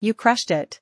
You crushed it.